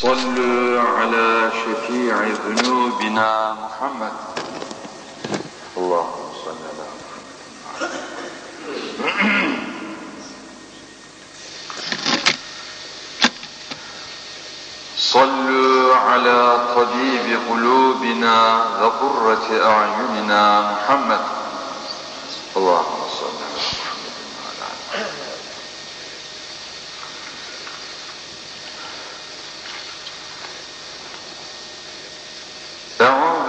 صلوا على شفيع ذنوبنا محمد. اللهم صل على صلوا على طبيب قلوبنا وقرة أعيننا محمد. اللهم صل على محمد وعلى آله أعوذ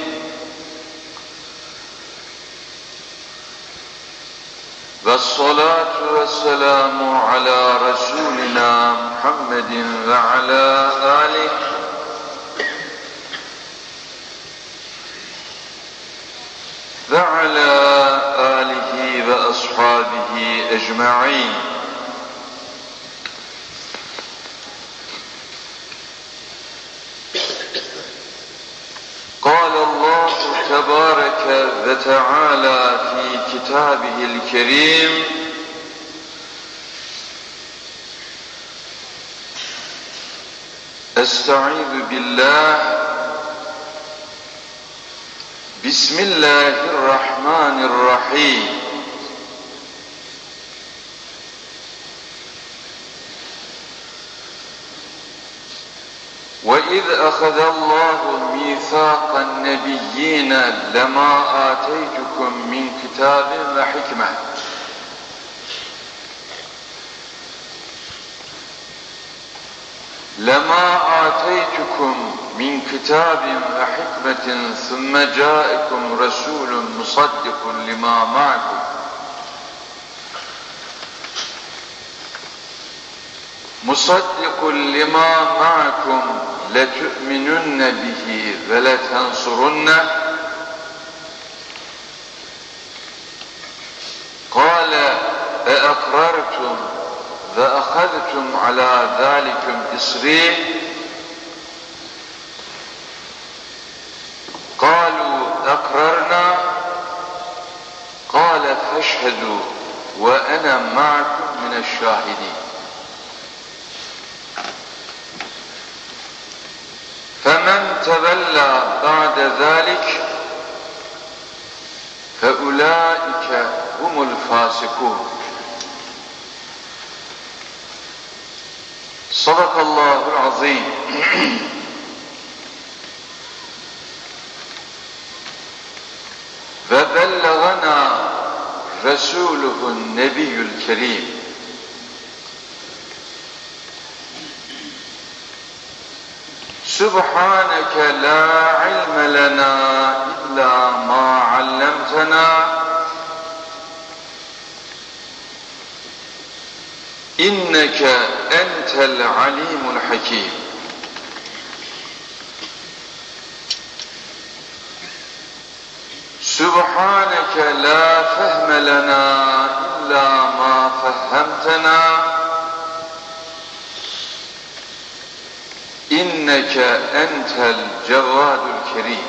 والصلاة والسلام على رسولنا محمد وعلى آله. وعلى آله وأصحابه أجمعين قال الله تبارك وتعالى في كتابه الكريم. أستعيذ بالله. بسم الله الرحمن الرحيم. وإذ أخذ الله ميثاق النبيين لما آتيتكم من كتاب وحكمة لما آتيتكم من كتاب وحكمة ثم جاءكم رسول مصدق لما معكم مصدق لما معكم لتؤمنن به ولتنصرنه قال أأقررتم وأخذتم على ذلكم إصري. قالوا أقررنا. قال فاشهدوا وأنا معكم من الشاهدين. فمن تولى بعد ذلك فأولئك هم الفاسقون. صدق الله العظيم. وبلغنا رسوله النبي الكريم. سبحانك لا علم لنا إلا ما علمتنا. إنك أنت العليم الحكيم. سبحانك لا فهم لنا إلا ما فهمتنا. إنك أنت الجواد الكريم.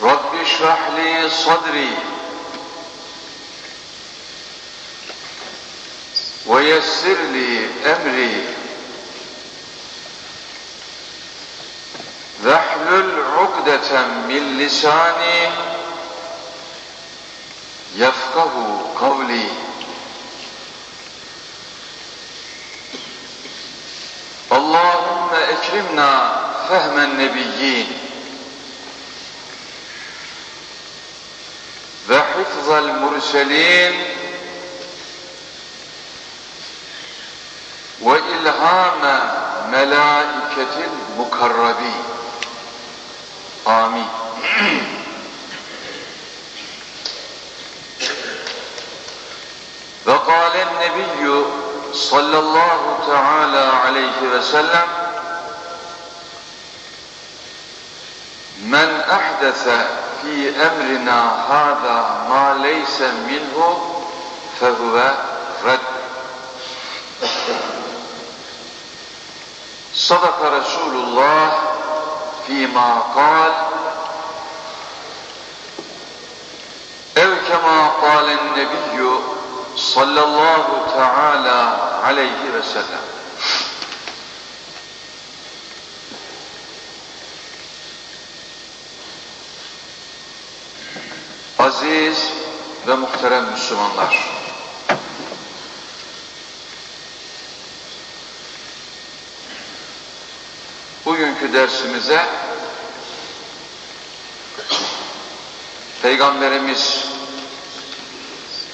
رب اشرح لي صدري ويسر لي أمري. واحلل عقدة من لساني يفقه قولي. اللهم اكرمنا فهم النبيين وحفظ المرسلين وإلهام ملائكة المقربين آمين وقال النبي صلى الله تعالى عليه وسلم من أحدث في أمرنا هذا ما ليس منه فهو رد. صدق رسول الله فيما قال أو كما قال النبي صلى الله تعالى عليه وسلم ve muhterem Müslümanlar, bugünkü dersimize Peygamberimiz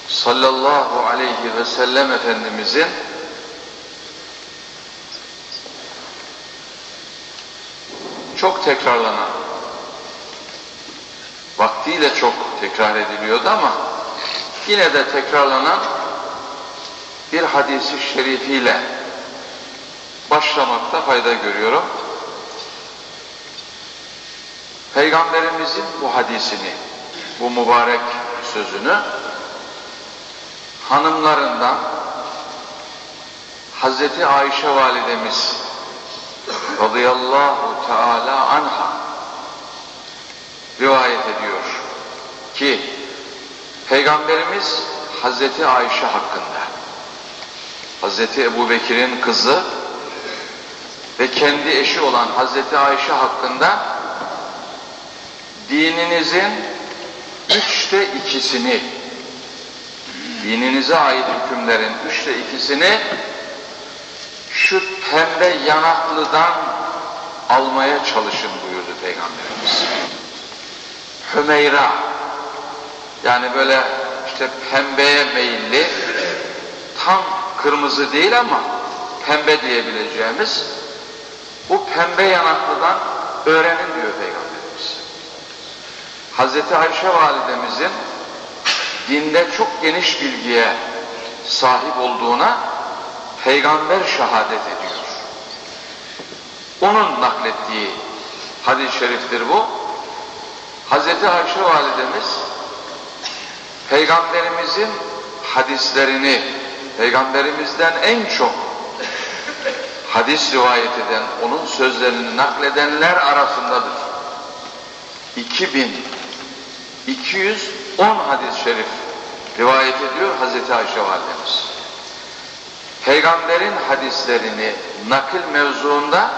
sallallahu aleyhi ve sellem Efendimizin çok tekrarlanan vaktiyle çok tekrar ediliyordu ama yine de tekrarlanan bir hadisi şerifiyle başlamakta fayda görüyorum. Peygamberimizin bu hadisini, bu mübarek sözünü hanımlarından Hazreti Ayşe validemiz radıyallahu teala anha rivayet ediyor ki Peygamberimiz Hazreti Ayşe hakkında Hazreti Ebu Bekir'in kızı ve kendi eşi olan Hazreti Ayşe hakkında dininizin üçte ikisini dininize ait hükümlerin üçte ikisini şu pembe yanaklıdan almaya çalışın buyurdu Peygamberimiz. Hümeyra yani böyle işte pembeye meyilli tam kırmızı değil ama pembe diyebileceğimiz bu pembe yanaklıdan öğrenin diyor Peygamberimiz. Hazreti Ayşe validemizin dinde çok geniş bilgiye sahip olduğuna peygamber şehadet ediyor. Onun naklettiği hadis-i şeriftir bu. Hazreti Ayşe validemiz peygamberimizin hadislerini peygamberimizden en çok hadis rivayet eden, onun sözlerini nakledenler arasındadır. 2210 hadis-i şerif rivayet ediyor Hazreti Ayşe validemiz. Peygamberin hadislerini nakil mevzuunda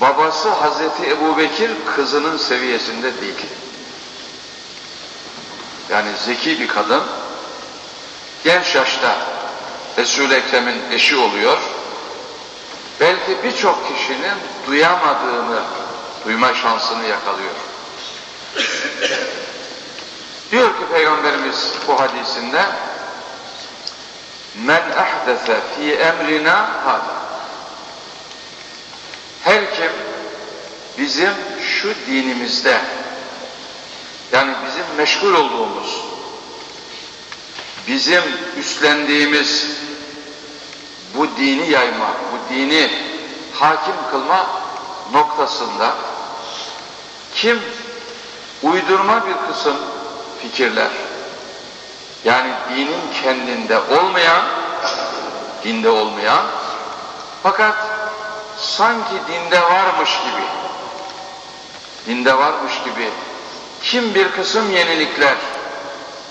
babası Hazreti Ebu Bekir kızının seviyesinde değil. Yani zeki bir kadın genç yaşta Resul-i Ekrem'in eşi oluyor. Belki birçok kişinin duyamadığını duyma şansını yakalıyor. Diyor ki Peygamberimiz bu hadisinde Men ahdese fi emrina hada her kim bizim şu dinimizde yani bizim meşgul olduğumuz bizim üstlendiğimiz bu dini yayma, bu dini hakim kılma noktasında kim uydurma bir kısım fikirler yani dinin kendinde olmayan dinde olmayan fakat sanki dinde varmış gibi dinde varmış gibi kim bir kısım yenilikler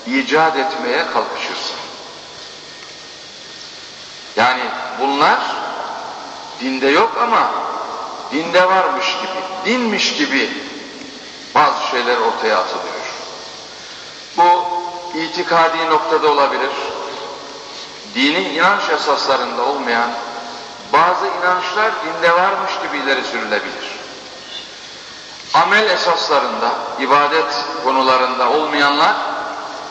icat etmeye kalkışırsa. Yani bunlar dinde yok ama dinde varmış gibi dinmiş gibi bazı şeyler ortaya atılıyor. Bu itikadi noktada olabilir. Dini inanç esaslarında olmayan bazı inançlar dinde varmış gibi ileri sürülebilir. Amel esaslarında, ibadet konularında olmayanlar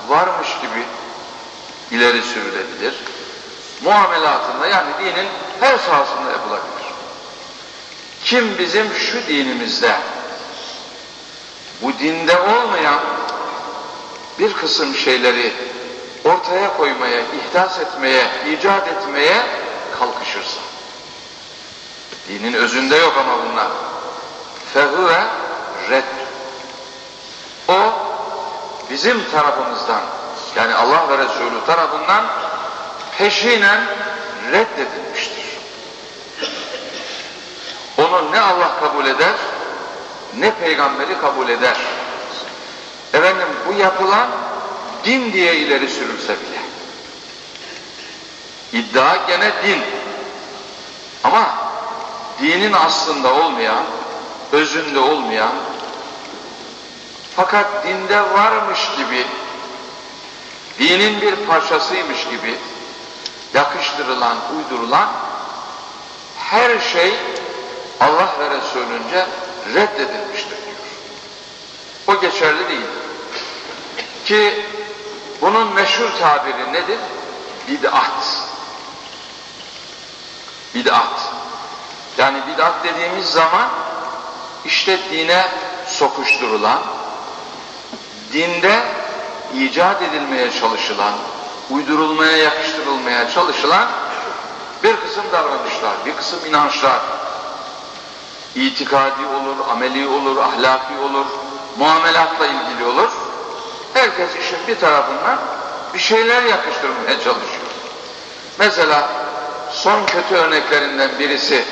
varmış gibi ileri sürülebilir. Muamelatında yani dinin her sahasında yapılabilir. Kim bizim şu dinimizde bu dinde olmayan bir kısım şeyleri ortaya koymaya, ihdas etmeye, icat etmeye kalkışırsa Dinin özünde yok ama bunlar. Fehuve red. O bizim tarafımızdan yani Allah ve Resulü tarafından peşinen reddedilmiştir. Onu ne Allah kabul eder ne peygamberi kabul eder. Efendim bu yapılan din diye ileri sürülse bile. İddia gene din. Ama dinin aslında olmayan, özünde olmayan, fakat dinde varmış gibi, dinin bir parçasıymış gibi yakıştırılan, uydurulan her şey Allah ve Resulünce reddedilmiştir diyor. O geçerli değil. Ki bunun meşhur tabiri nedir? Bid'at. Bid'at. Yani bid'at dediğimiz zaman işte dine sokuşturulan, dinde icat edilmeye çalışılan, uydurulmaya, yakıştırılmaya çalışılan bir kısım davranışlar, bir kısım inançlar, itikadi olur, ameli olur, ahlaki olur, muamelatla ilgili olur. Herkes işin bir tarafından bir şeyler yakıştırmaya çalışıyor. Mesela son kötü örneklerinden birisi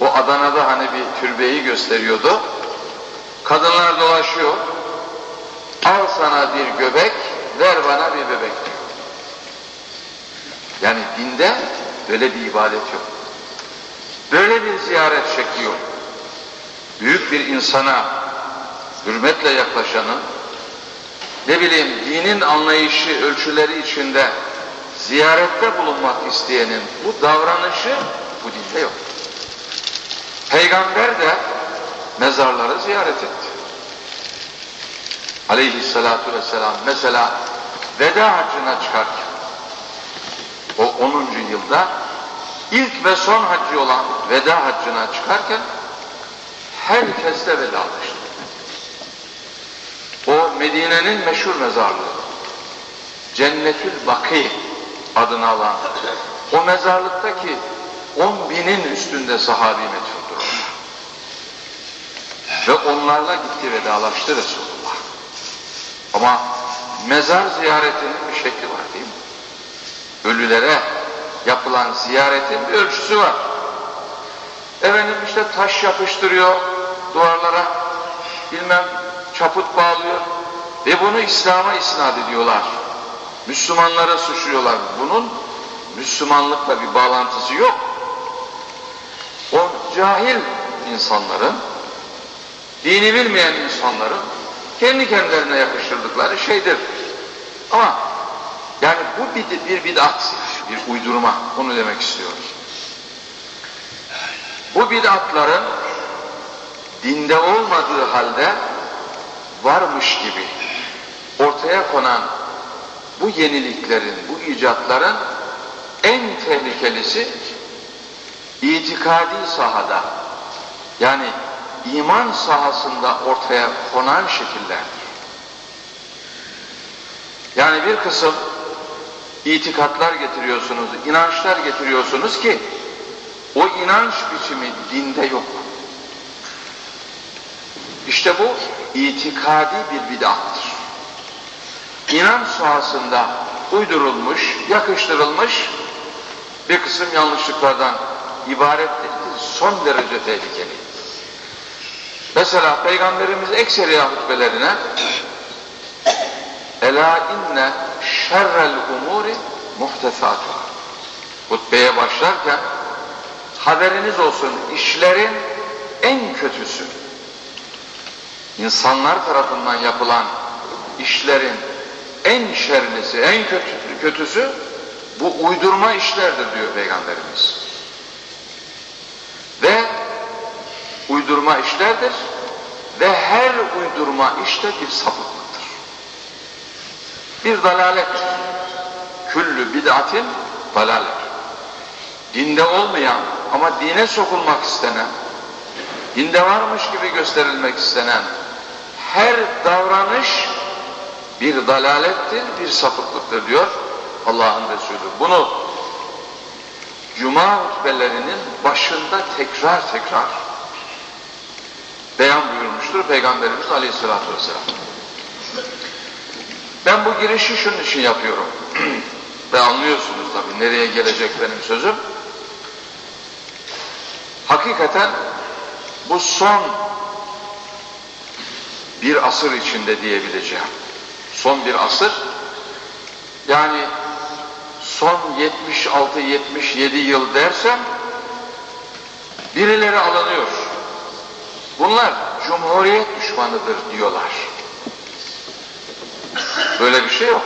o Adana'da hani bir türbeyi gösteriyordu. Kadınlar dolaşıyor. Al sana bir göbek, ver bana bir bebek. Yani dinde böyle bir ibadet yok. Böyle bir ziyaret şekli yok. Büyük bir insana hürmetle yaklaşanı, ne bileyim dinin anlayışı, ölçüleri içinde ziyarette bulunmak isteyenin bu davranışı bu dinde yok. Peygamber de mezarları ziyaret etti. Aleyhissalatu vesselam mesela veda haccına çıkarken o 10. yılda ilk ve son haccı olan veda haccına çıkarken herkesle vedalaştı. O Medine'nin meşhur mezarlığı Cennetül Baki adını alan o mezarlıktaki on binin üstünde sahabi meçhuldur Ve onlarla gitti vedalaştı Resulullah. Ama mezar ziyaretinin bir şekli var değil mi? Ölülere yapılan ziyaretin bir ölçüsü var. Efendim işte taş yapıştırıyor duvarlara, bilmem çaput bağlıyor ve bunu İslam'a isnat ediyorlar. Müslümanlara suçluyorlar. Bunun Müslümanlıkla bir bağlantısı yok. O cahil insanların, dini bilmeyen insanların kendi kendilerine yakıştırdıkları şeydir. Ama yani bu bir, bir bid'at, bir uydurma. Onu demek istiyoruz. Bu bid'atların dinde olmadığı halde varmış gibi ortaya konan bu yeniliklerin, bu icatların en tehlikelisi itikadi sahada yani iman sahasında ortaya konan şekillerdir. Yani bir kısım itikatlar getiriyorsunuz, inançlar getiriyorsunuz ki o inanç biçimi dinde yok. İşte bu itikadi bir bid'attır. İnanç sahasında uydurulmuş, yakıştırılmış bir kısım yanlışlıklardan ibarettir. Son derece tehlikeli. Mesela Peygamberimiz ekseri hutbelerine Ela inne şerrel umuri muhtesatuha hutbeye başlarken haberiniz olsun işlerin en kötüsü insanlar tarafından yapılan işlerin en şerlisi, en kötü, kötüsü bu uydurma işlerdir diyor Peygamberimiz. Ve uydurma işlerdir ve her uydurma işte bir sapıklıktır. Bir dalalet. Küllü bid'atin dalalet. Dinde olmayan ama dine sokulmak istenen, dinde varmış gibi gösterilmek istenen her davranış bir dalalettir, bir sapıklıktır diyor Allah'ın Resulü. Bunu Cuma hutbelerinin başında tekrar tekrar beyan buyurmuş buyurmuştur Peygamberimiz Aleyhisselatü Vesselam. Ben bu girişi şunun için yapıyorum. Ve anlıyorsunuz tabii nereye gelecek benim sözüm. Hakikaten bu son bir asır içinde diyebileceğim. Son bir asır. Yani son 76-77 yıl dersem birileri alınıyor. Bunlar cumhuriyet düşmanıdır diyorlar. Böyle bir şey yok.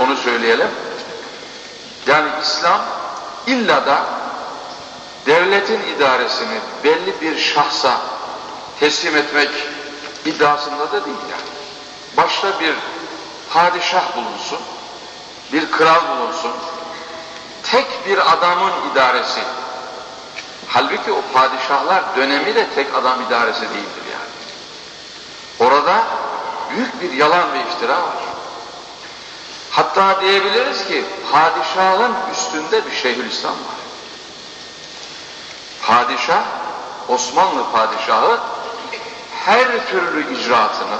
Onu söyleyelim. Yani İslam illa da devletin idaresini belli bir şahsa teslim etmek iddiasında da değil yani. Başta bir padişah bulunsun, bir kral bulunsun, tek bir adamın idaresi. Halbuki o padişahlar dönemi de tek adam idaresi değildir yani. Orada büyük bir yalan ve iftira var. Hatta diyebiliriz ki padişahın üstünde bir Şeyhülislam var. Padişah, Osmanlı padişahı her türlü icraatını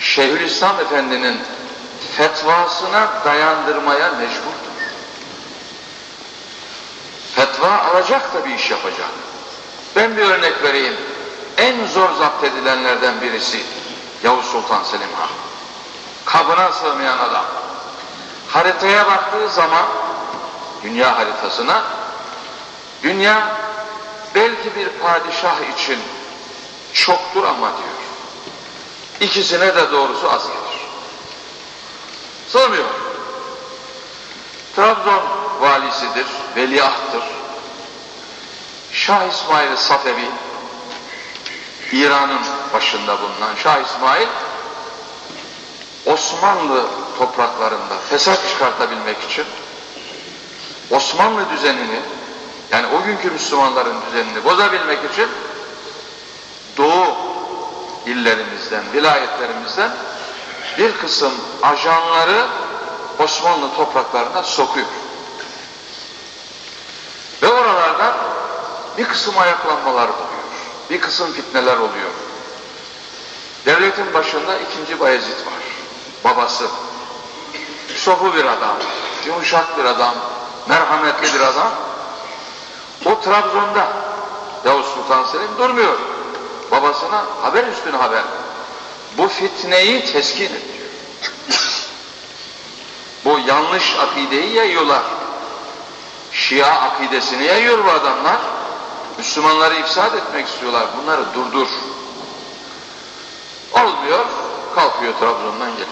Şeyhülislam Efendi'nin fetvasına dayandırmaya mecburdur. Fetva alacak da bir iş yapacak. Ben bir örnek vereyim. En zor zapt edilenlerden birisi Yavuz Sultan Selim Han. Kabına sığmayan adam. Haritaya baktığı zaman dünya haritasına dünya belki bir padişah için çoktur ama diyor. İkisine de doğrusu az gelir. Sığmıyor. Trabzon valisidir, veliahttır. Şah İsmail Safevi, İran'ın başında bulunan Şah İsmail, Osmanlı topraklarında fesat çıkartabilmek için Osmanlı düzenini, yani o günkü Müslümanların düzenini bozabilmek için Doğu illerimizden, vilayetlerimizden bir kısım ajanları Osmanlı topraklarına sokuyor. Ve oralarda bir kısım ayaklanmalar oluyor. Bir kısım fitneler oluyor. Devletin başında ikinci Bayezid var. Babası. Sofu bir adam, yumuşak bir adam, merhametli bir adam. O Trabzon'da Yavuz Sultan Selim durmuyor. Babasına haber üstüne haber. Bu fitneyi teskin et diyor. Bu yanlış akideyi yayıyorlar. Şia akidesini yayıyor bu adamlar. Müslümanları ifsad etmek istiyorlar. Bunları durdur. Olmuyor. Kalkıyor Trabzon'dan geliyor.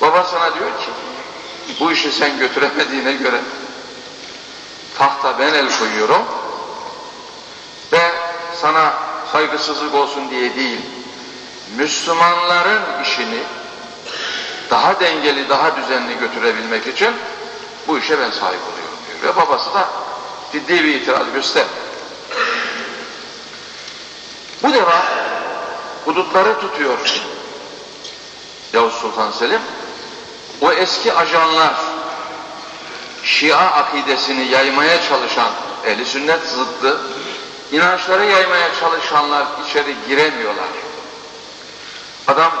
Babasına diyor ki bu işi sen götüremediğine göre tahta ben el koyuyorum ve sana saygısızlık olsun diye değil Müslümanların işini daha dengeli, daha düzenli götürebilmek için bu işe ben sahip oluyorum diyor. Ve babası da ciddi bir itiraz göster. Bu defa hudutları tutuyor Yavuz Sultan Selim. O eski ajanlar Şia akidesini yaymaya çalışan ehli sünnet zıttı inançları yaymaya çalışanlar içeri giremiyorlar. Adam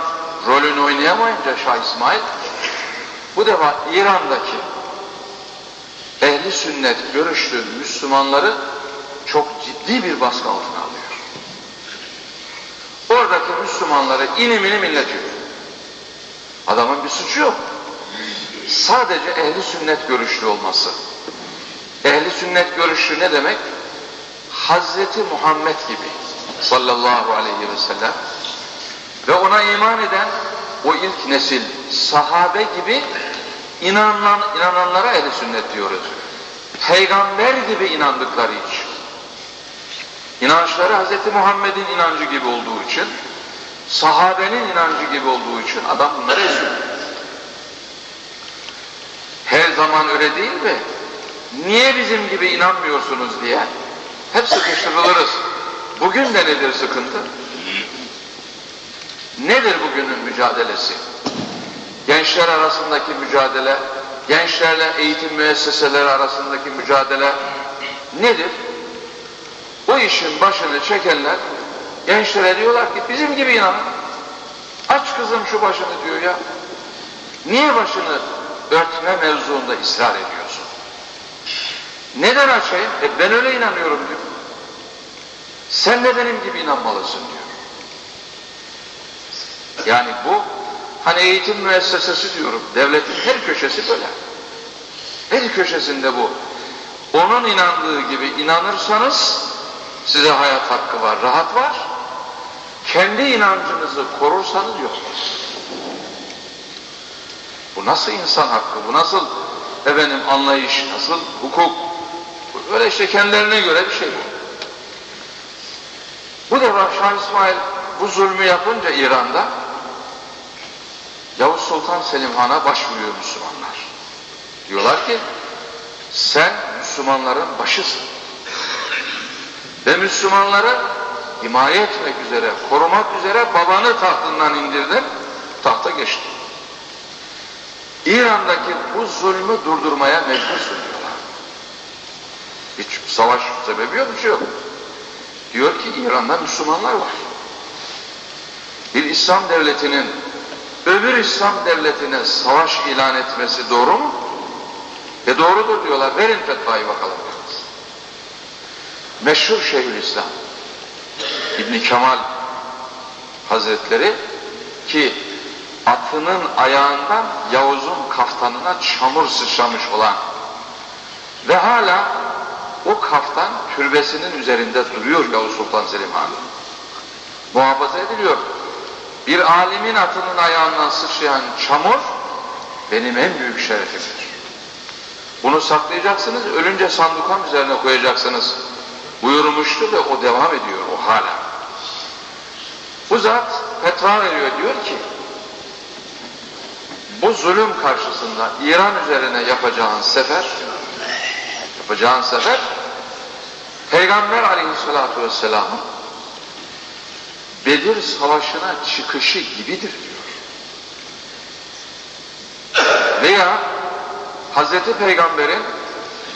rolünü oynayamayınca Şah İsmail bu defa İran'daki ehli sünnet görüşlü Müslümanları çok ciddi bir baskı altına alıyor. Oradaki Müslümanları inim inim inletiyor. Adamın bir suçu yok. Sadece ehli sünnet görüşlü olması. Ehli sünnet görüşlü ne demek? Hazreti Muhammed gibi sallallahu aleyhi ve sellem ve ona iman eden o ilk nesil sahabe gibi inanan, inananlara ehli sünnet diyoruz. Peygamber gibi inandıkları için. İnançları Hz. Muhammed'in inancı gibi olduğu için, sahabenin inancı gibi olduğu için adam bunları eziyor. Her zaman öyle değil mi? Niye bizim gibi inanmıyorsunuz diye hep sıkıştırılırız. Bugün de nedir sıkıntı? Nedir bugünün mücadelesi? Gençler arasındaki mücadele, gençlerle eğitim müesseseleri arasındaki mücadele nedir? Bu işin başını çekenler Gençlere diyorlar ki bizim gibi inan. Aç kızım şu başını diyor ya. Niye başını örtme mevzuunda ısrar ediyorsun? Neden açayım? E ben öyle inanıyorum diyor. Sen de benim gibi inanmalısın diyor. Yani bu hani eğitim müessesesi diyorum. Devletin her köşesi böyle. Her köşesinde bu. Onun inandığı gibi inanırsanız size hayat hakkı var, rahat var. Kendi inancınızı korursanız yok. Bu nasıl insan hakkı, bu nasıl efendim anlayış, nasıl hukuk? Öyle işte kendilerine göre bir şey bu. Bu defa Şah İsmail bu zulmü yapınca İran'da Yavuz Sultan Selim Han'a başvuruyor Müslümanlar. Diyorlar ki sen Müslümanların başısın. Ve Müslümanları himaye etmek üzere, korumak üzere babanı tahtından indirdin, tahta geçtin. İran'daki bu zulmü durdurmaya mecbursun diyorlar. Hiç savaş sebebi yok, bir şey yok. Diyor ki İran'da Müslümanlar var. Bir İslam devletinin öbür İslam devletine savaş ilan etmesi doğru mu? E doğrudur diyorlar. Verin fetvayı bakalım. Meşhur Şeyhülislam İbn Kemal Hazretleri ki atının ayağından Yavuz'un kaftanına çamur sıçramış olan ve hala o kaftan türbesinin üzerinde duruyor Yavuz Sultan Selim Han. Muhafaza ediliyor. Bir alimin atının ayağından sıçrayan çamur benim en büyük şerefimdir. Bunu saklayacaksınız, ölünce sandukan üzerine koyacaksınız buyurmuştu ve o devam ediyor o hala. Bu zat fetva veriyor diyor ki bu zulüm karşısında İran üzerine yapacağın sefer yapacağın sefer Peygamber aleyhissalatu vesselamın Bedir savaşına çıkışı gibidir diyor. Veya Hazreti Peygamber'in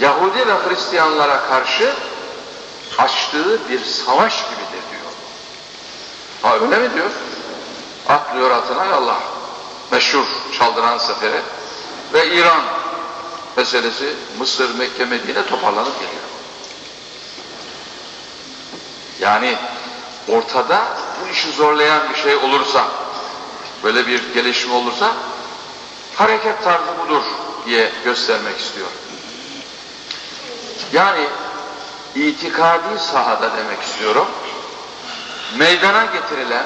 Yahudi ve Hristiyanlara karşı açtığı bir savaş gibidir diyor. Ha öyle mi diyor? Atlıyor atına Allah. Meşhur çaldıran seferi ve İran meselesi Mısır, Mekke, Medine toparlanıp geliyor. Yani ortada bu işi zorlayan bir şey olursa, böyle bir gelişme olursa hareket tarzı budur diye göstermek istiyor. Yani itikadi sahada demek istiyorum. Meydana getirilen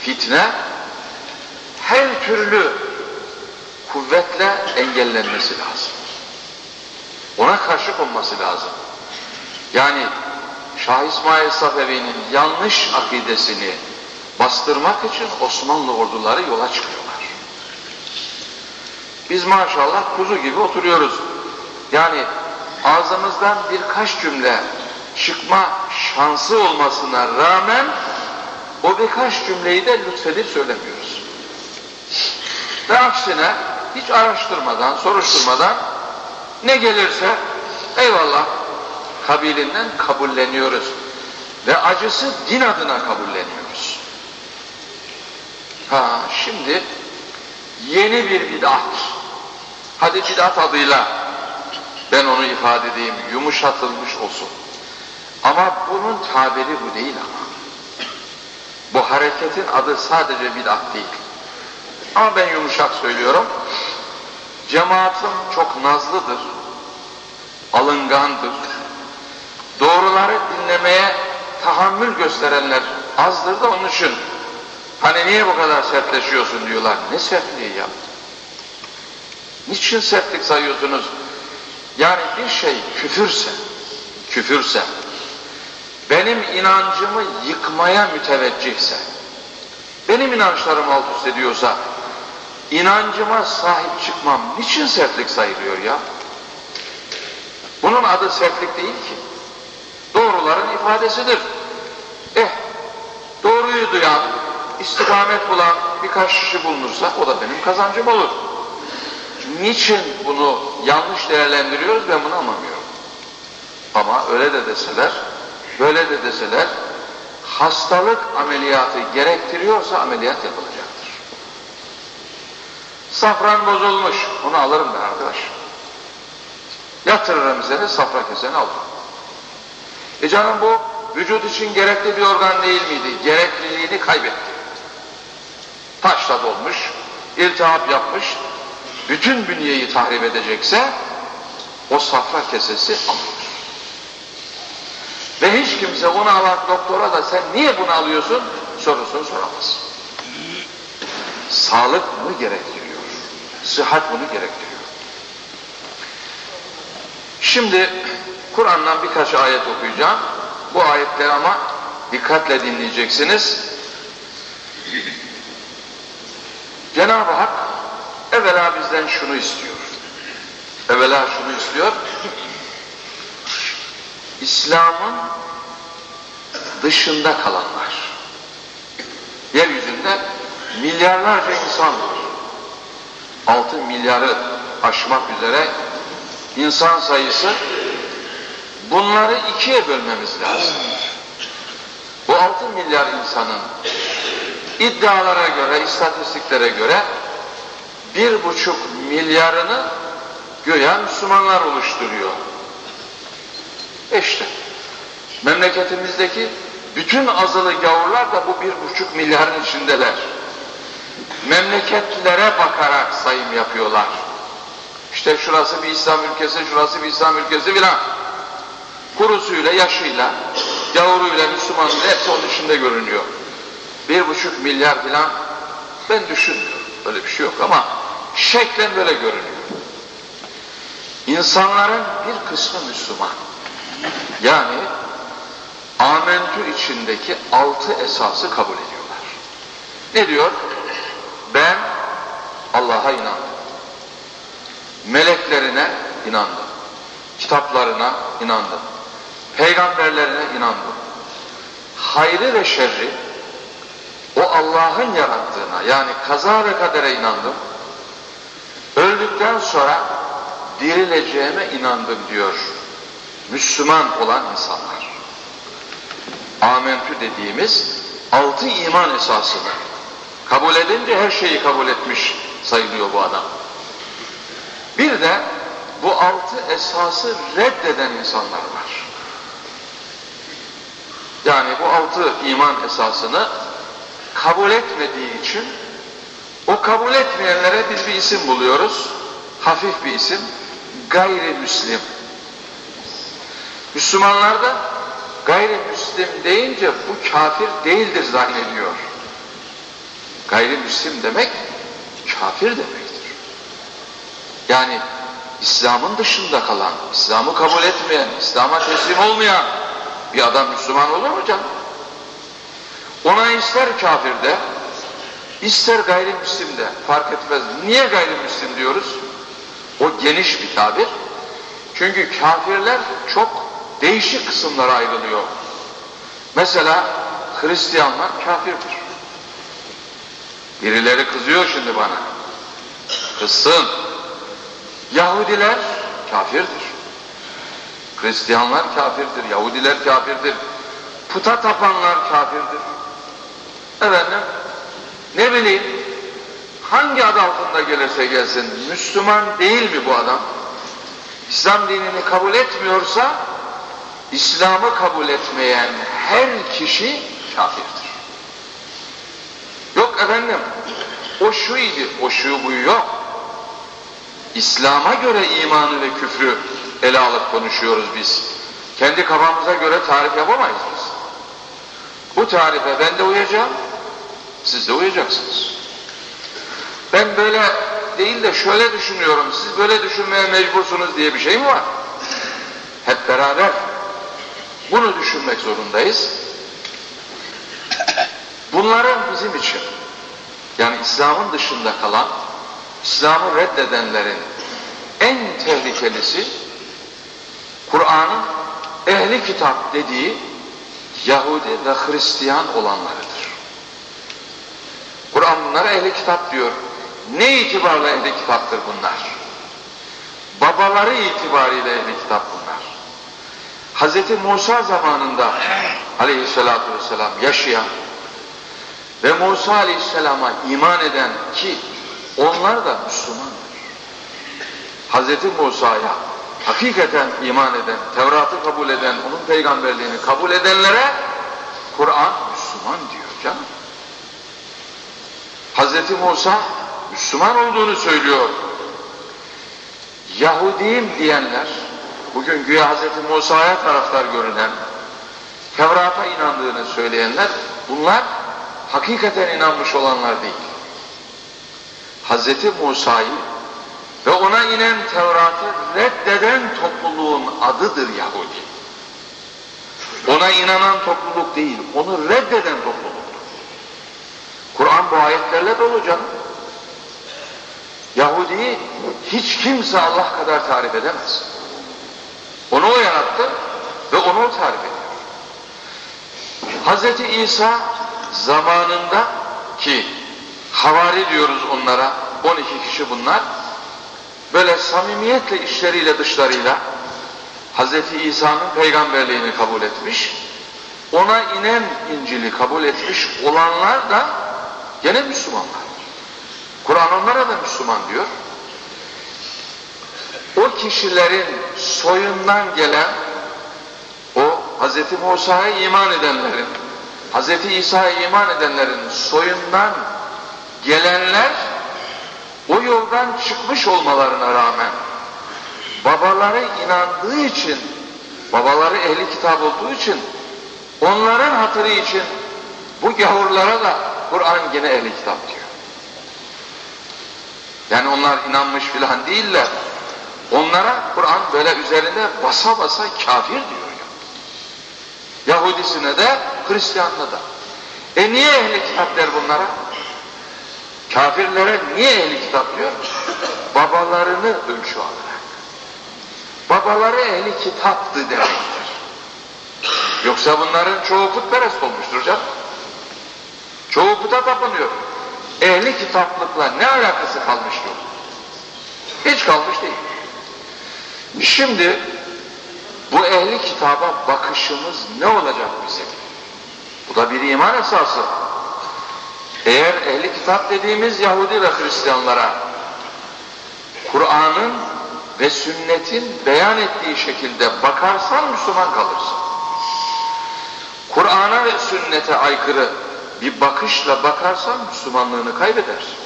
fitne her türlü kuvvetle engellenmesi lazım. Ona karşı konması lazım. Yani Şah İsmail Safevi'nin yanlış akidesini bastırmak için Osmanlı orduları yola çıkıyorlar. Biz maşallah kuzu gibi oturuyoruz. Yani ağzımızdan birkaç cümle çıkma şansı olmasına rağmen o birkaç cümleyi de lütfedip söylemiyoruz. Ve aksine hiç araştırmadan, soruşturmadan ne gelirse eyvallah kabilinden kabulleniyoruz. Ve acısı din adına kabulleniyoruz. Ha şimdi yeni bir bid'at. Hadi bid'at adıyla ben onu ifade edeyim, yumuşatılmış olsun. Ama bunun tabiri bu değil ama. Bu hareketin adı sadece bid'at değil. Ama ben yumuşak söylüyorum. Cemaatim çok nazlıdır, alıngandır. Doğruları dinlemeye tahammül gösterenler azdır da onun için. Hani niye bu kadar sertleşiyorsun diyorlar. Ne sertliği ya? Niçin sertlik sayıyorsunuz? Yani bir şey küfürse, küfürse, benim inancımı yıkmaya müteveccihse, benim inançlarım alt üst ediyorsa, inancıma sahip çıkmam niçin sertlik sayılıyor ya? Bunun adı sertlik değil ki. Doğruların ifadesidir. Eh, doğruyu duyan, istikamet bulan birkaç kişi bulunursa o da benim kazancım olur. Niçin bunu yanlış değerlendiriyoruz ben bunu anlamıyorum. Ama öyle de deseler, böyle de deseler hastalık ameliyatı gerektiriyorsa ameliyat yapılacaktır. Safran bozulmuş, onu alırım ben arkadaş. Yatırırım üzerine safra keseni alırım. E canım bu vücut için gerekli bir organ değil miydi? Gerekliliğini kaybetti. Taşla dolmuş, iltihap yapmış, bütün bünyeyi tahrip edecekse o safra kesesi alınır. Ve hiç kimse bunu alan doktora da sen niye bunu alıyorsun sorusunu soramaz. Sağlık bunu gerektiriyor. Sıhhat bunu gerektiriyor. Şimdi Kur'an'dan birkaç ayet okuyacağım. Bu ayetleri ama dikkatle dinleyeceksiniz. Cenab-ı Hak evvela bizden şunu istiyor. Evvela şunu istiyor. İslam'ın dışında kalanlar. Yeryüzünde milyarlarca insan var. 6 milyarı aşmak üzere insan sayısı bunları ikiye bölmemiz lazım. Bu 6 milyar insanın iddialara göre, istatistiklere göre bir buçuk milyarını göya Müslümanlar oluşturuyor. İşte memleketimizdeki bütün azılı gavurlar da bu bir buçuk milyarın içindeler. Memleketlere bakarak sayım yapıyorlar. İşte şurası bir İslam ülkesi, şurası bir İslam ülkesi filan. Kurusuyla, yaşıyla, gavuruyla, Müslümanıyla hepsi onun içinde görünüyor. Bir buçuk milyar filan ben düşünmüyorum. Öyle bir şey yok ama şeklen böyle görünüyor. İnsanların bir kısmı Müslüman. Yani amentü içindeki altı esası kabul ediyorlar. Ne diyor? Ben Allah'a inandım. Meleklerine inandım. Kitaplarına inandım. Peygamberlerine inandım. Hayrı ve şerri o Allah'ın yarattığına yani kaza ve kadere inandım. Öldükten sonra dirileceğime inandım diyor Müslüman olan insanlar. Amentü dediğimiz altı iman esasını kabul edince her şeyi kabul etmiş sayılıyor bu adam. Bir de bu altı esası reddeden insanlar var. Yani bu altı iman esasını kabul etmediği için o kabul etmeyenlere biz bir isim buluyoruz. Hafif bir isim. Gayrimüslim. Müslümanlar da gayrimüslim deyince bu kafir değildir zannediyor. Gayrimüslim demek kafir demektir. Yani İslam'ın dışında kalan, İslam'ı kabul etmeyen, İslam'a teslim olmayan bir adam Müslüman olur mu canım? Ona ister kafirde, ister gayrimüslimde fark etmez. Niye gayrimüslim diyoruz? O geniş bir tabir. Çünkü kafirler çok değişik kısımlara ayrılıyor. Mesela Hristiyanlar kafirdir. Birileri kızıyor şimdi bana. Kızsın. Yahudiler kafirdir. Hristiyanlar kafirdir, Yahudiler kafirdir. Puta tapanlar kafirdir. Efendim, ne bileyim, hangi adı altında gelirse gelsin, Müslüman değil mi bu adam? İslam dinini kabul etmiyorsa, İslam'ı kabul etmeyen her kişi kafirdir. Yok efendim, o şu idi, o şu buyu yok. İslam'a göre imanı ve küfrü ele alıp konuşuyoruz biz. Kendi kafamıza göre tarif yapamayız biz. Bu tarife ben de uyacağım, siz de uyacaksınız. Ben böyle değil de şöyle düşünüyorum, siz böyle düşünmeye mecbursunuz diye bir şey mi var? Hep beraber bunu düşünmek zorundayız. Bunların bizim için, yani İslam'ın dışında kalan, İslam'ı reddedenlerin en tehlikelisi, Kur'an'ın ehli kitap dediği Yahudi ve Hristiyan olanlarıdır. Kur'an bunlara ehli kitap diyor. Ne itibarla ehli kitaptır bunlar? Babaları itibariyle ehli kitap bunlar. Hz. Musa zamanında aleyhissalatü vesselam yaşayan ve Musa aleyhisselama iman eden ki onlar da Müslümandır. Hazreti Musa'ya hakikaten iman eden, Tevrat'ı kabul eden, onun peygamberliğini kabul edenlere Kur'an Müslüman diyor canım. Hazreti Musa Müslüman olduğunu söylüyor. Yahudiyim diyenler, bugün güya Hazreti Musa'ya taraftar görünen, Tevrat'a inandığını söyleyenler, bunlar hakikaten inanmış olanlar değil. Hazreti Musa'yı ve ona inen Tevrat'ı reddeden topluluğun adıdır Yahudi. Ona inanan topluluk değil, onu reddeden topluluktur. Kur'an bu ayetlerle dolu canım. Yahudi'yi hiç kimse Allah kadar tarif edemez. Onu o yarattı ve onu o tarif ediyor. Hz. İsa zamanında ki havari diyoruz onlara, 12 kişi bunlar, böyle samimiyetle işleriyle dışlarıyla Hz. İsa'nın peygamberliğini kabul etmiş, ona inen İncil'i kabul etmiş olanlar da gene Müslümanlar. Kur'an onlara da Müslüman diyor. O kişilerin soyundan gelen o Hz. Musa'ya iman edenlerin, Hz. İsa'ya iman edenlerin soyundan gelenler o yoldan çıkmış olmalarına rağmen babaları inandığı için, babaları ehli kitap olduğu için onların hatırı için bu gavurlara da Kur'an gene ehli kitap diyor. Yani onlar inanmış filan değiller. Onlara Kur'an böyle üzerinde basa basa kafir diyor. Ya. Yahudisine de Hristiyanına da. E niye ehli kitap der bunlara? Kafirlere niye ehli kitap diyor? Babalarını ölçü alarak. Babaları ehli kitaptı demektir. Yoksa bunların çoğu putperest olmuştur canım. Çoğu puta tapınıyor. Ehli kitaplıkla ne alakası kalmış yok? Hiç kalmış değil. Şimdi bu ehli kitaba bakışımız ne olacak bizim? Bu da bir iman esası. Eğer ehli kitap dediğimiz Yahudi ve Hristiyanlara Kur'an'ın ve sünnetin beyan ettiği şekilde bakarsan Müslüman kalırsın. Kur'an'a ve sünnete aykırı bir bakışla bakarsan Müslümanlığını kaybedersin.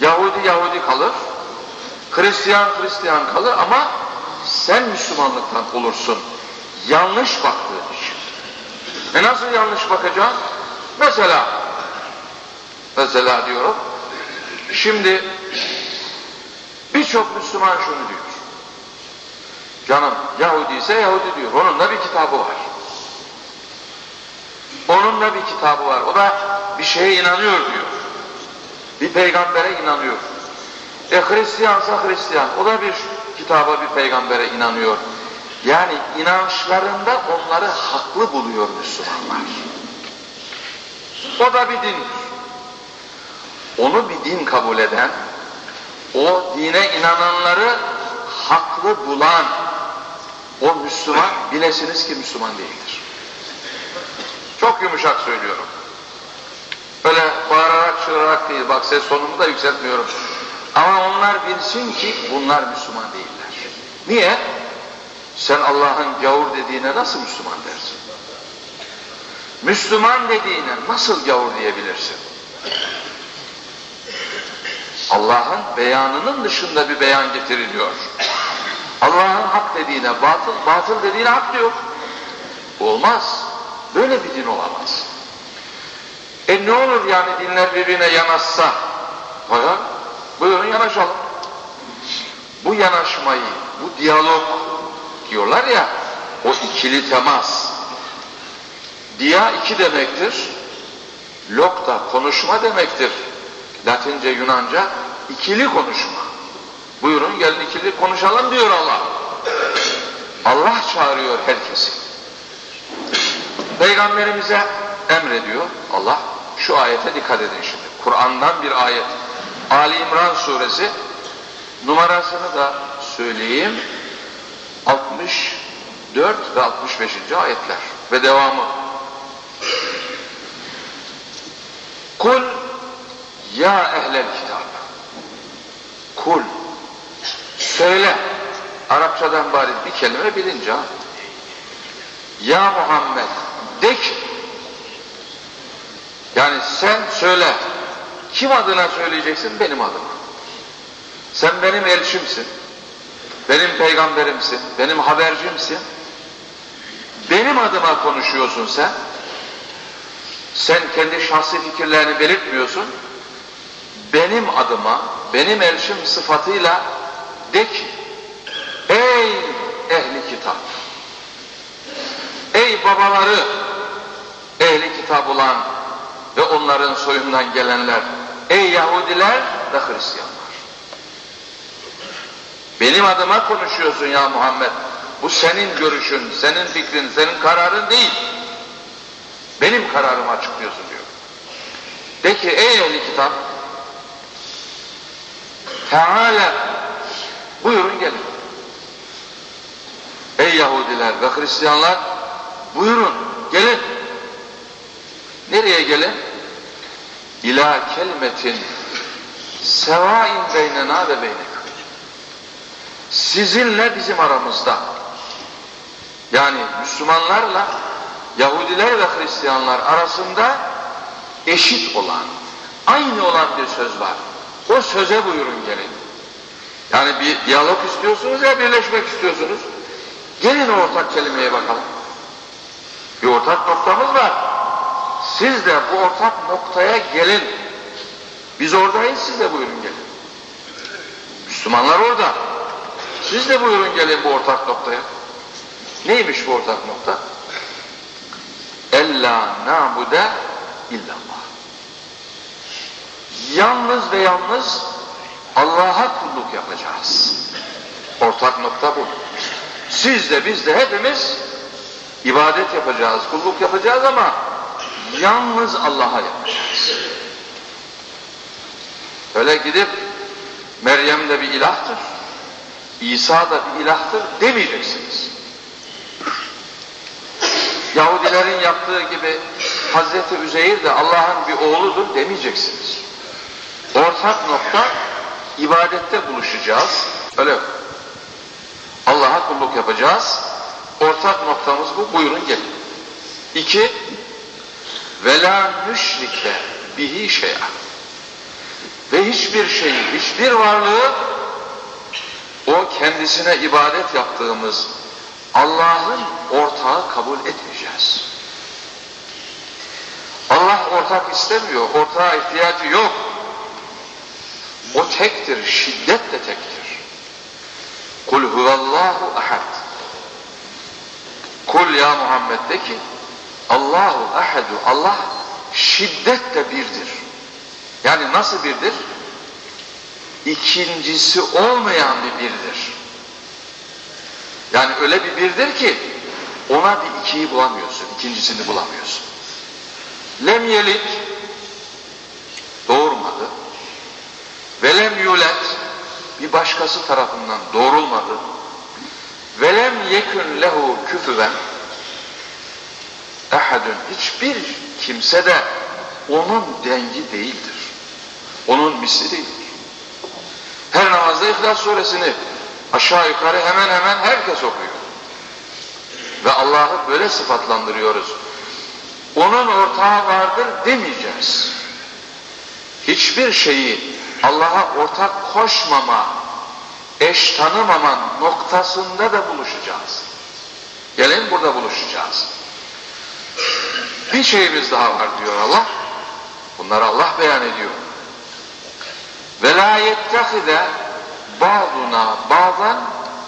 Yahudi Yahudi kalır, Hristiyan Hristiyan kalır ama sen Müslümanlıktan olursun. Yanlış baktığın için. E nasıl yanlış bakacaksın? Mesela, mesela diyorum, şimdi birçok Müslüman şunu diyor. Canım Yahudi ise Yahudi diyor. Onun da bir kitabı var. Onun da bir kitabı var. O da bir şeye inanıyor diyor. Bir peygambere inanıyor. E Hristiyansa Hristiyan. O da bir kitaba, bir peygambere inanıyor. Yani inançlarında onları haklı buluyor Müslümanlar. O da bir dindir. Onu bir din kabul eden, o dine inananları haklı bulan o Müslüman, bilesiniz ki Müslüman değildir. Çok yumuşak söylüyorum. Öyle bağırarak çığırarak değil, bak ses tonumu da yükseltmiyorum. Ama onlar bilsin ki bunlar Müslüman değiller. Niye? Sen Allah'ın gavur dediğine nasıl Müslüman dersin? Müslüman dediğine nasıl gavur diyebilirsin? Allah'ın beyanının dışında bir beyan getiriliyor. Allah'ın hak dediğine batıl, batıl dediğine hak diyor. Olmaz. Böyle bir din olamaz. E ne olur yani dinler birbirine yanaşsa? Hayır. Buyurun yanaşalım. Bu yanaşmayı, bu diyalog diyorlar ya, o ikili temas. Dia iki demektir. Lok da konuşma demektir. Latince, Yunanca ikili konuşma. Buyurun gelin ikili konuşalım diyor Allah. Allah çağırıyor herkesi. Peygamberimize emrediyor Allah. Şu ayete dikkat edin şimdi. Kur'an'dan bir ayet. Ali İmran suresi numarasını da söyleyeyim. 64 ve 65. ayetler. Ve devamı. Kul ya ehlel kitap. Kul. Söyle. Arapçadan bari bir kelime bilince. Ya Muhammed. De ki yani sen söyle. Kim adına söyleyeceksin? Benim adıma. Sen benim elçimsin. Benim peygamberimsin. Benim habercimsin. Benim adıma konuşuyorsun sen. Sen kendi şahsi fikirlerini belirtmiyorsun benim adıma benim elçim sıfatıyla de ki ey ehli kitap Ey babaları ehli kitap olan ve onların soyundan gelenler, ey Yahudiler ve Hristiyanlar. Benim adıma konuşuyorsun ya Muhammed. Bu senin görüşün, senin fikrin, senin kararın değil. Benim kararımı açıklıyorsun diyor. De ki ey ehli kitap, Teala buyurun gelin. Ey Yahudiler ve Hristiyanlar Buyurun, gelin. Nereye gelin? İlâ kelimetin sevain beynena ve beynek. Sizinle bizim aramızda. Yani Müslümanlarla Yahudiler ve Hristiyanlar arasında eşit olan, aynı olan bir söz var. O söze buyurun gelin. Yani bir diyalog istiyorsunuz ya birleşmek istiyorsunuz. Gelin ortak kelimeye bakalım. Bir ortak noktamız var. Siz de bu ortak noktaya gelin. Biz oradayız, siz de buyurun gelin. Müslümanlar orada. Siz de buyurun gelin bu ortak noktaya. Neymiş bu ortak nokta? Ella nabude illallah. Yalnız ve yalnız Allah'a kulluk yapacağız. Ortak nokta bu. Siz de biz de hepimiz ibadet yapacağız, kulluk yapacağız ama yalnız Allah'a yapacağız. Öyle gidip Meryem de bir ilahtır, İsa da bir ilahtır demeyeceksiniz. Yahudilerin yaptığı gibi Hazreti Üzeyir de Allah'ın bir oğludur demeyeceksiniz. Ortak nokta ibadette buluşacağız. Öyle Allah'a kulluk yapacağız. Ortak noktamız bu. Buyurun gelin. İki, ve la müşrike bihi şey'a. Ve hiçbir şeyi, hiçbir varlığı o kendisine ibadet yaptığımız Allah'ın ortağı kabul etmeyeceğiz. Allah ortak istemiyor, ortağa ihtiyacı yok. O tektir, şiddetle tektir. Kul huvallahu ahad. Kul ya Muhammed de ki Allahu ahadu Allah şiddetle birdir. Yani nasıl birdir? İkincisi olmayan bir birdir. Yani öyle bir birdir ki ona bir ikiyi bulamıyorsun, ikincisini bulamıyorsun. Lem yelik doğurmadı. Ve lem yulet bir başkası tarafından doğrulmadı velem yekün lehu küfüven ehadun hiçbir kimse de onun dengi değildir. Onun misli değildir. Her namazda İhlas suresini aşağı yukarı hemen hemen herkes okuyor. Ve Allah'ı böyle sıfatlandırıyoruz. Onun ortağı vardır demeyeceğiz. Hiçbir şeyi Allah'a ortak koşmama eş tanımaman noktasında da buluşacağız. Gelin burada buluşacağız. Bir şeyimiz daha var diyor Allah. Bunları Allah beyan ediyor. La yettehide ba'duna ba'dan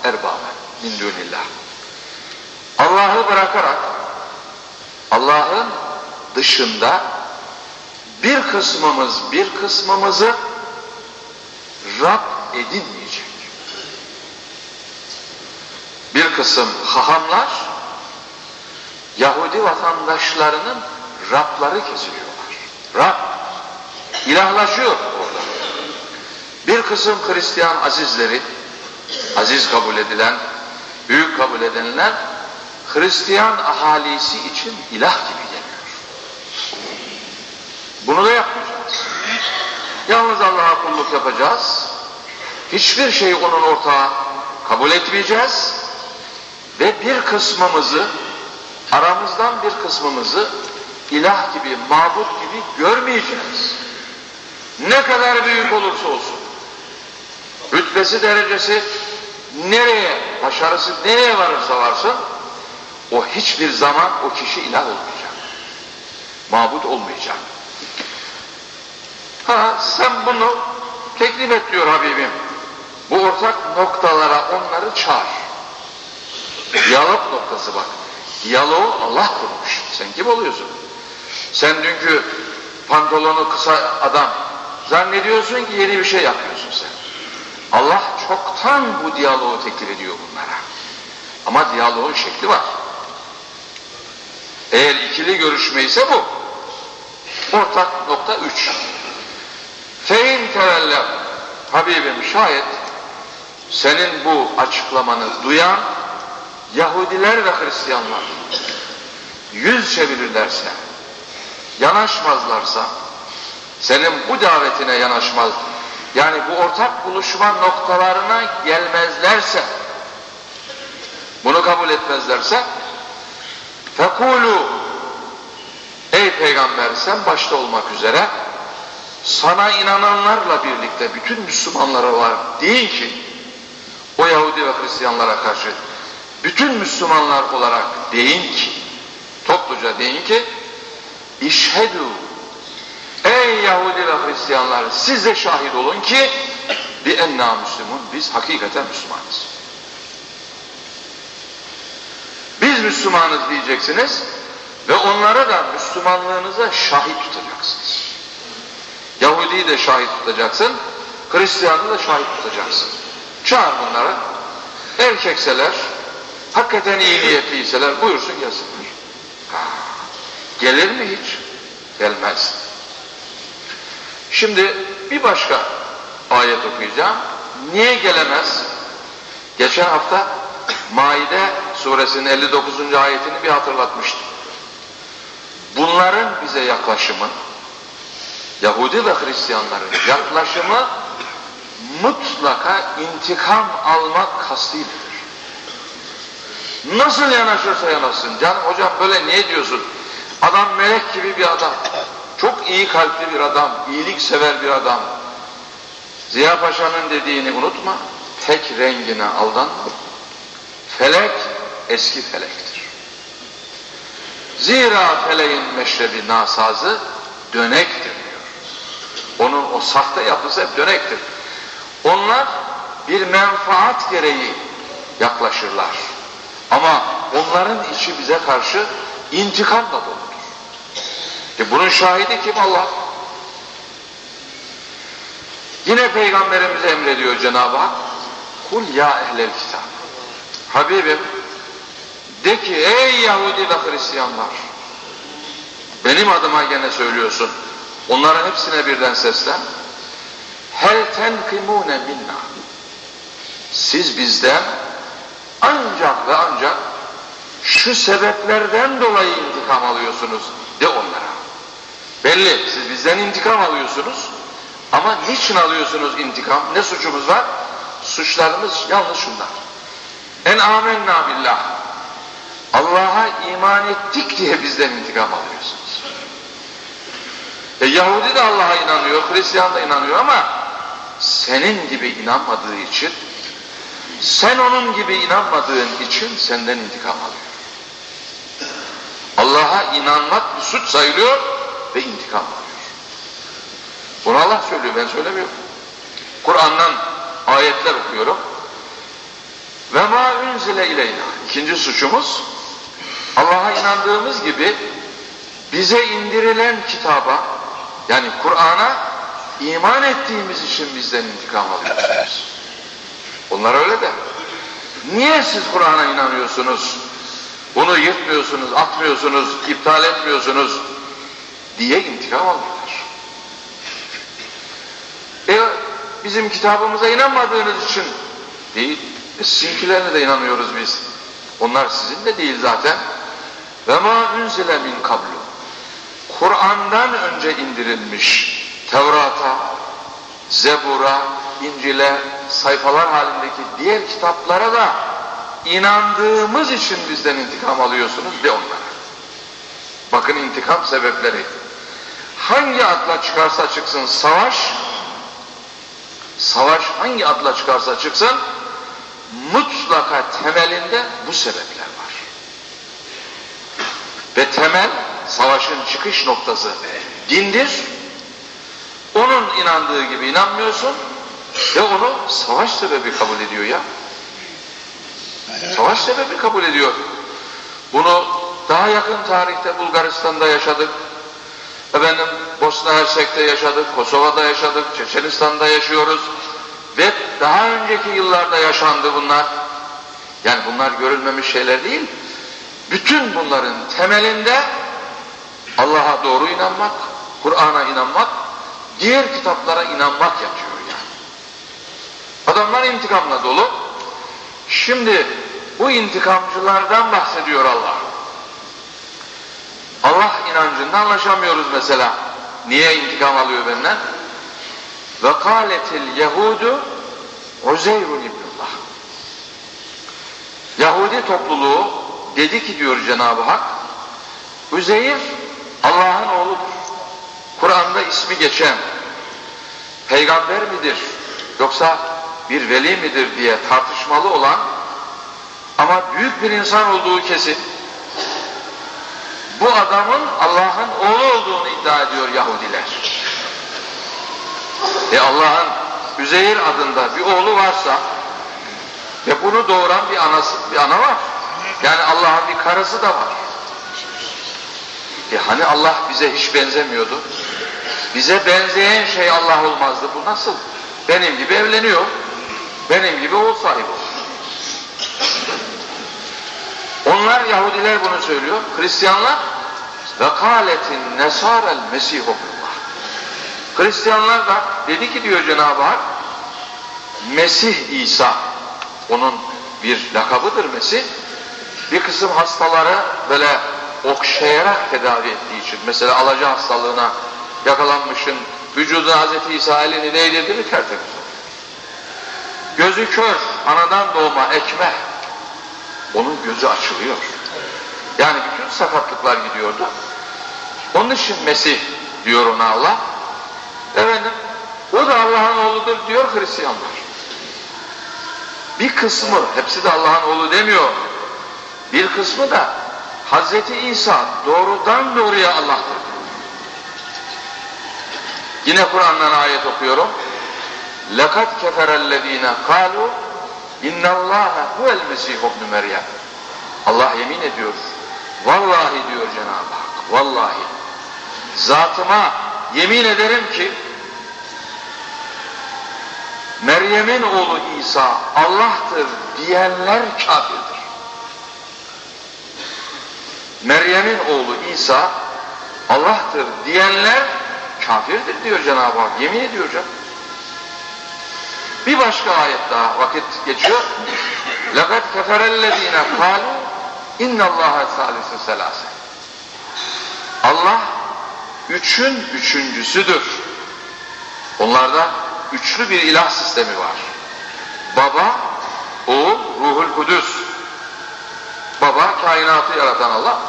erbaben min dunillah. Allah'ı bırakarak Allah'ın dışında bir kısmımız bir kısmımızı Rab edinmeyecek bir kısım hahamlar Yahudi vatandaşlarının Rabları kesiliyorlar. Rab ilahlaşıyor orada. Bir kısım Hristiyan azizleri aziz kabul edilen, büyük kabul edilenler Hristiyan ahalisi için ilah gibi geliyor. Bunu da yapmayacağız. Yalnız Allah'a kulluk yapacağız. Hiçbir şeyi onun ortağı kabul etmeyeceğiz. Ve bir kısmımızı, aramızdan bir kısmımızı ilah gibi, mabut gibi görmeyeceğiz. Ne kadar büyük olursa olsun. Rütbesi, derecesi nereye, başarısı nereye varırsa varsın, o hiçbir zaman o kişi ilah olmayacak. Mabut olmayacak. Ha sen bunu teklif et diyor Habibim. Bu ortak noktalara onları çağır. Diyalog noktası bak. Diyaloğu Allah kurmuş. Sen kim oluyorsun? Sen dünkü pantolonu kısa adam zannediyorsun ki yeni bir şey yapıyorsun sen. Allah çoktan bu diyaloğu teklif ediyor bunlara. Ama diyaloğun şekli var. Eğer ikili görüşme ise bu. Ortak nokta üç. Fein tevellem. Habibim şayet senin bu açıklamanı duyan Yahudiler ve Hristiyanlar yüz çevirirlerse, yanaşmazlarsa, senin bu davetine yanaşmaz, yani bu ortak buluşma noktalarına gelmezlerse, bunu kabul etmezlerse, fekulu, ey peygamber sen başta olmak üzere, sana inananlarla birlikte bütün Müslümanlara var deyin ki, o Yahudi ve Hristiyanlara karşı bütün Müslümanlar olarak deyin ki, topluca deyin ki, işhedü, ey Yahudi ve Hristiyanlar siz de şahit olun ki, bi enna Müslümun, biz hakikaten Müslümanız. Biz Müslümanız diyeceksiniz ve onlara da Müslümanlığınıza şahit tutacaksınız. Yahudi'yi de şahit tutacaksın, Hristiyan'ı da şahit tutacaksın. Çağır bunları. Erkekseler, hakikaten iyi niyetliyseler buyursun. Ha, gelir mi hiç? Gelmez. Şimdi bir başka ayet okuyacağım. Niye gelemez? Geçen hafta Maide suresinin 59. ayetini bir hatırlatmıştım. Bunların bize yaklaşımı, Yahudi ve Hristiyanların yaklaşımı mutlaka intikam almak kastıyladır. Nasıl yanaşırsa yanaşsın. Canım hocam böyle niye diyorsun? Adam melek gibi bir adam. Çok iyi kalpli bir adam, iyilik sever bir adam. Ziya Paşa'nın dediğini unutma. Tek rengine aldanma. Felek eski felektir. Zira feleğin meşrebi nasazı dönektir. Onun o sahte yapısı hep dönektir. Onlar bir menfaat gereği yaklaşırlar. Ama onların içi bize karşı intikamla doludur. E bunun şahidi kim Allah? Yine Peygamberimize emrediyor Cenab-ı Hak. Kul ya ehlel kitap. Habibim de ki ey Yahudi ve Hristiyanlar benim adıma gene söylüyorsun. Onların hepsine birden seslen. Hel tenkimune minna. Siz bizden ancak ve ancak şu sebeplerden dolayı intikam alıyorsunuz de onlara. Belli siz bizden intikam alıyorsunuz ama niçin alıyorsunuz intikam? Ne suçumuz var? Suçlarımız yalnız şunlar. En amenna billah. Allah'a iman ettik diye bizden intikam alıyorsunuz. E Yahudi de Allah'a inanıyor, Hristiyan da inanıyor ama senin gibi inanmadığı için sen onun gibi inanmadığın için senden intikam alıyor. Allah'a inanmak bir suç sayılıyor ve intikam alıyor. Bunu Allah söylüyor, ben söylemiyorum. Kur'an'dan ayetler okuyorum. Ve ma unzile ileyna. İkinci suçumuz Allah'a inandığımız gibi bize indirilen kitaba yani Kur'an'a iman ettiğimiz için bizden intikam alıyorsunuz. Onlar öyle de. Niye siz Kur'an'a inanıyorsunuz? Bunu yırtmıyorsunuz, atmıyorsunuz, iptal etmiyorsunuz diye intikam alıyorlar. E bizim kitabımıza inanmadığınız için değil. E sizinkilerine de inanıyoruz biz. Onlar sizin de değil zaten. Ve ma unzile min kablu. Kur'an'dan önce indirilmiş Tevrat'a, Zebur'a, İncil'e, sayfalar halindeki diğer kitaplara da inandığımız için bizden intikam alıyorsunuz de onlara. Bakın intikam sebepleri. Hangi adla çıkarsa çıksın savaş, savaş hangi adla çıkarsa çıksın, mutlaka temelinde bu sebepler var. Ve temel, savaşın çıkış noktası dindir. Onun inandığı gibi inanmıyorsun ve onu savaş sebebi kabul ediyor ya. Savaş sebebi kabul ediyor. Bunu daha yakın tarihte Bulgaristan'da yaşadık. Efendim Bosna Hersek'te yaşadık, Kosova'da yaşadık, Çeçenistan'da yaşıyoruz. Ve daha önceki yıllarda yaşandı bunlar. Yani bunlar görülmemiş şeyler değil. Bütün bunların temelinde Allah'a doğru inanmak, Kur'an'a inanmak, diğer kitaplara inanmak yatıyor yani. Adamlar intikamla dolu. Şimdi bu intikamcılardan bahsediyor Allah. Allah inancında anlaşamıyoruz mesela. Niye intikam alıyor benden? Ve kâletil yehudu Uzeyrun ibnullah. Yahudi topluluğu dedi ki diyor Cenab-ı Hak, Üzeyir Allah'ın oğludur. Kur'an'da ismi geçen peygamber midir yoksa bir veli midir diye tartışmalı olan ama büyük bir insan olduğu kesin bu adamın Allah'ın oğlu olduğunu iddia ediyor Yahudiler. E Allah'ın Üzeyir adında bir oğlu varsa ve bunu doğuran bir anası, bir ana var. Yani Allah'ın bir karısı da var. E hani Allah bize hiç benzemiyordu? Bize benzeyen şey Allah olmazdı. Bu nasıl? Benim gibi evleniyor. Benim gibi oğul sahibi Onlar Yahudiler bunu söylüyor. Hristiyanlar ve kâletin nesârel mesihullah. Hristiyanlar da dedi ki diyor Cenab-ı Hak Mesih İsa onun bir lakabıdır Mesih. Bir kısım hastaları böyle okşayarak tedavi ettiği için mesela alaca hastalığına yakalanmışın vücuduna Hz. İsa elini değdirdi mi tertemiz Gözü kör, anadan doğma ekme. Onun gözü açılıyor. Yani bütün sakatlıklar gidiyordu. Onun için Mesih diyor ona Allah. Efendim, o da Allah'ın oğludur diyor Hristiyanlar. Bir kısmı, hepsi de Allah'ın oğlu demiyor. Bir kısmı da Hazreti İsa doğrudan doğruya Allah'tır. Yine Kur'an'dan ayet okuyorum. لَقَدْ كَفَرَ الَّذ۪ينَ قَالُوا اِنَّ اللّٰهَ هُوَ الْمَسِيحُ ابْنُ Meryem. Allah yemin ediyor. Vallahi diyor Cenab-ı Hak. Vallahi. Zatıma yemin ederim ki Meryem'in oğlu İsa Allah'tır diyenler kafirdir. Meryem'in oğlu İsa Allah'tır diyenler kafirdir diyor Cenab-ı Hak. Yemin ediyor canım. Bir başka ayet daha vakit geçiyor. لَقَدْ كَفَرَ الَّذ۪ينَ قَالُوا اِنَّ اللّٰهَ ثَالِسُ سَلَاسَ Allah üçün üçüncüsüdür. Onlarda üçlü bir ilah sistemi var. Baba, oğul, ruhul kudüs. Baba, kainatı yaratan Allah.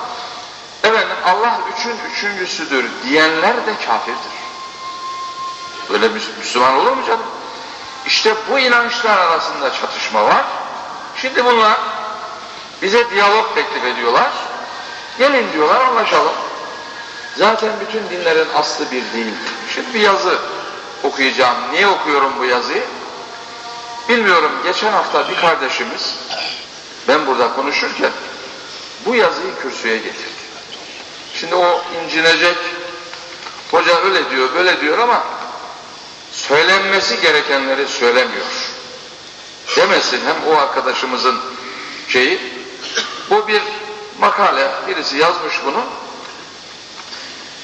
Efendim Allah üçün üçüncüsüdür diyenler de kafirdir. Böyle Müslüman olur mu canım? İşte bu inançlar arasında çatışma var. Şimdi bunlar bize diyalog teklif ediyorlar. Gelin diyorlar anlaşalım. Zaten bütün dinlerin aslı bir değildir. Şimdi bir yazı okuyacağım. Niye okuyorum bu yazıyı? Bilmiyorum. Geçen hafta bir kardeşimiz ben burada konuşurken bu yazıyı kürsüye getirdi. Şimdi o incinecek hoca öyle diyor böyle diyor ama söylenmesi gerekenleri söylemiyor. Demesin hem o arkadaşımızın şeyi bu bir makale birisi yazmış bunu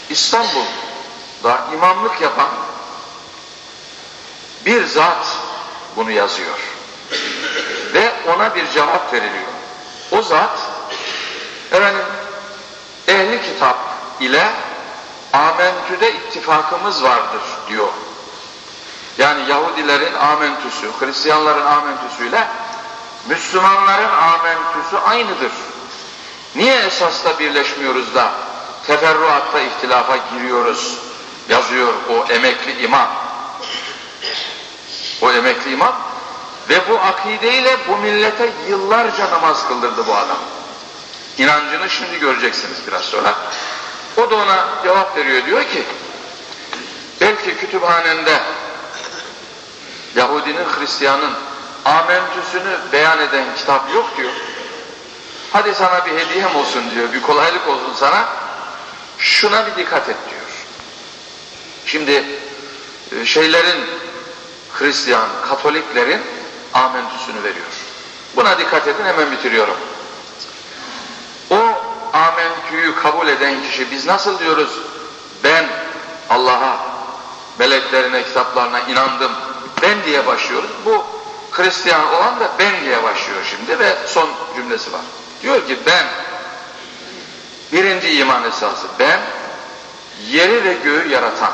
İstanbul'da imamlık yapan bir zat bunu yazıyor ve ona bir cevap veriliyor. o zat efendim ehli kitap ile amentüde ittifakımız vardır diyor. Yani Yahudilerin amentüsü, Hristiyanların amentüsüyle Müslümanların amentüsü aynıdır. Niye esasla birleşmiyoruz da teferruatta ihtilafa giriyoruz yazıyor o emekli imam. O emekli imam ve bu akideyle bu millete yıllarca namaz kıldırdı bu adam. İnancını şimdi göreceksiniz biraz sonra. O da ona cevap veriyor diyor ki belki kütüphanende Yahudinin, Hristiyanın amentüsünü beyan eden kitap yok diyor. Hadi sana bir hediyem olsun diyor, bir kolaylık olsun sana. Şuna bir dikkat et diyor. Şimdi e, şeylerin, Hristiyan, Katoliklerin amentüsünü veriyor. Buna dikkat edin hemen bitiriyorum. Amentüyü kabul eden kişi biz nasıl diyoruz? Ben Allah'a, meleklerine, kitaplarına inandım. Ben diye başlıyoruz. Bu Hristiyan olan da ben diye başlıyor şimdi ve son cümlesi var. Diyor ki ben birinci iman esası ben yeri ve göğü yaratan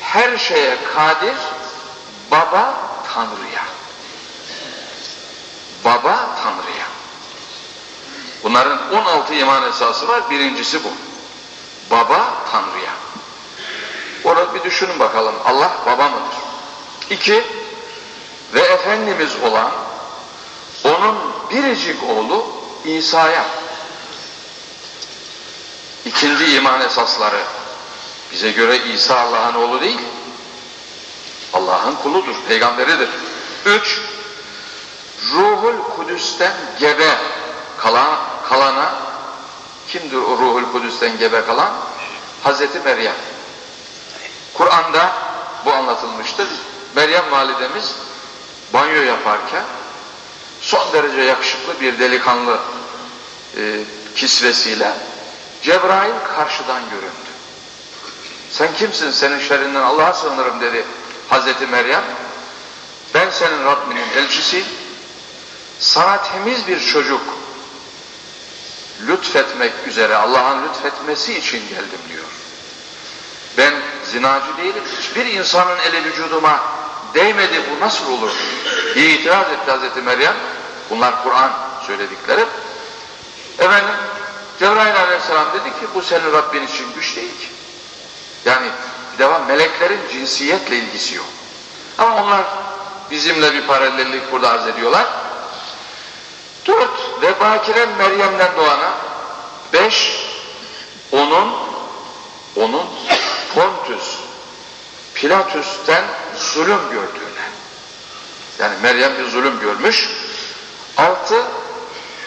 her şeye kadir baba Tanrı'ya. Baba Tanrı'ya. Bunların 16 iman esası var. Birincisi bu. Baba Tanrı'ya. Orada bir düşünün bakalım. Allah baba mıdır? İki, ve Efendimiz olan onun biricik oğlu İsa'ya. İkinci iman esasları. Bize göre İsa Allah'ın oğlu değil. Allah'ın kuludur, peygamberidir. Üç, Ruhul Kudüs'ten gebe kalan, kalana, kimdir o Ruhul Kudüs'ten gebe kalan? Hazreti Meryem. Kur'an'da bu anlatılmıştır. Meryem validemiz banyo yaparken son derece yakışıklı bir delikanlı e, kisvesiyle Cebrail karşıdan göründü. Sen kimsin senin şerrinden Allah'a sığınırım dedi Hazreti Meryem. Ben senin Rabbinin elçisiyim. Sana temiz bir çocuk lütfetmek üzere Allah'ın lütfetmesi için geldim diyor. Ben zinacı değilim. Hiçbir insanın eli vücuduma değmedi bu nasıl olur diye itiraz etti Hazreti Meryem. Bunlar Kur'an söyledikleri. Efendim Cebrail aleyhisselam dedi ki bu senin Rabbin için güç değil ki. Yani bir defa meleklerin cinsiyetle ilgisi yok. Ama onlar bizimle bir paralellik burada arz ediyorlar. Dört, ve Bakire Meryem'den doğana. Beş, onun, onun Pontus, Pilatus'ten zulüm gördüğüne. Yani Meryem bir zulüm görmüş. Altı,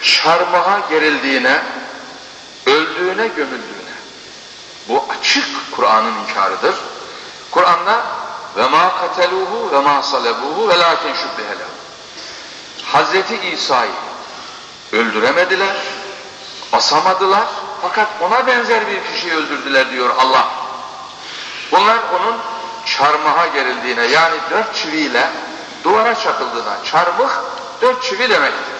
çarmıha gerildiğine, öldüğüne, gömüldüğüne. Bu açık Kur'an'ın inkarıdır. Kur'an'da ve ma kateluhu ve ma salebuhu ve lakin şübbehelehu. Hazreti İsa'yı öldüremediler, asamadılar fakat ona benzer bir kişiyi öldürdüler diyor Allah. Bunlar onun çarmıha gerildiğine yani dört çiviyle duvara çakıldığına, çarmıh dört çivi demektir.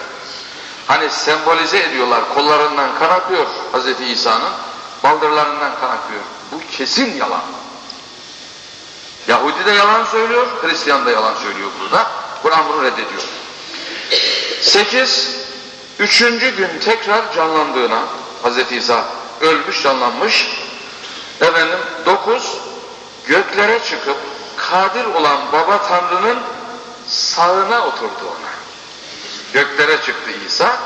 Hani sembolize ediyorlar, kollarından kan akıyor Hz. İsa'nın, baldırlarından kan akıyor. Bu kesin yalan. Yahudi de yalan söylüyor, Hristiyan da yalan söylüyor burada. Kur'an bunu reddediyor. Sekiz, üçüncü gün tekrar canlandığına, Hz. İsa ölmüş, canlanmış. Efendim, dokuz, göklere çıkıp kadir olan Baba Tanrı'nın sağına oturdu ona. Göklere çıktı İsa,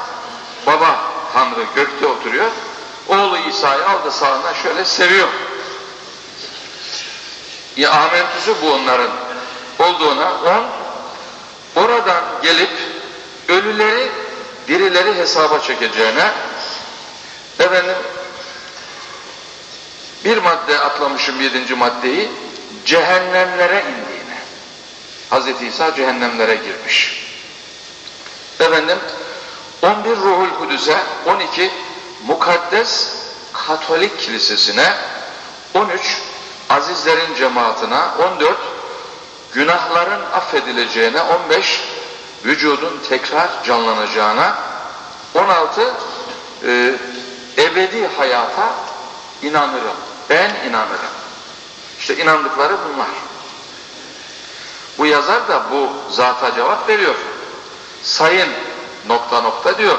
Baba Tanrı gökte oturuyor, oğlu İsa'yı aldı sağına şöyle seviyor. Ya amentüsü bu onların olduğuna on oradan gelip ölüleri dirileri hesaba çekeceğine efendim bir madde atlamışım yedinci maddeyi cehennemlere indiğine Hz. İsa cehennemlere girmiş efendim 11 Ruhul Kudüs'e 12 Mukaddes Katolik Kilisesi'ne 13 Azizlerin cemaatine 14 günahların affedileceğine 15 vücudun tekrar canlanacağına 16 e, ebedi hayata inanırım. Ben inanırım. İşte inandıkları bunlar. Bu yazar da bu zata cevap veriyor. Sayın nokta nokta diyor.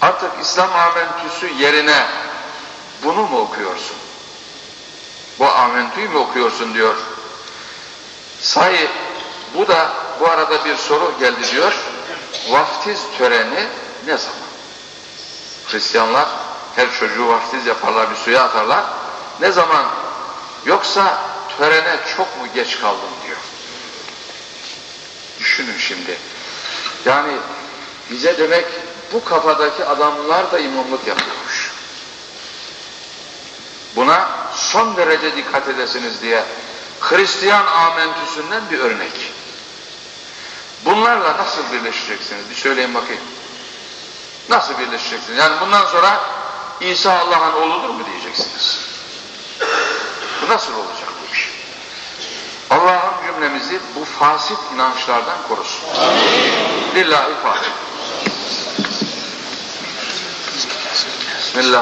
Artık İslam amentüsü yerine bunu mu okuyorsun? Bu amentüyü mü okuyorsun diyor. Say bu da bu arada bir soru geldi diyor. Vaftiz töreni ne zaman? Hristiyanlar her çocuğu vaftiz yaparlar bir suya atarlar. Ne zaman? Yoksa törene çok mu geç kaldın diyor. Düşünün şimdi. Yani bize demek bu kafadaki adamlar da imamlık yapıyormuş. Buna son derece dikkat edesiniz diye Hristiyan amentüsünden bir örnek. Bunlarla nasıl birleşeceksiniz? Bir söyleyin bakayım. Nasıl birleşeceksiniz? Yani bundan sonra İsa Allah'ın oğludur mu diyeceksiniz? Bu nasıl olacak bu iş? Allah'ın cümlemizi bu fasit inançlardan korusun. Lillahi Fatiha. Bismillah.